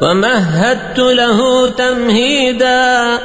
ومهدت له تمهيدا.